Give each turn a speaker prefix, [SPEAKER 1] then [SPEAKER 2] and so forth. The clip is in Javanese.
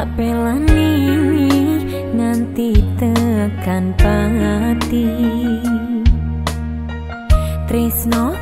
[SPEAKER 1] tak pelani nanti tekan pati. Tresno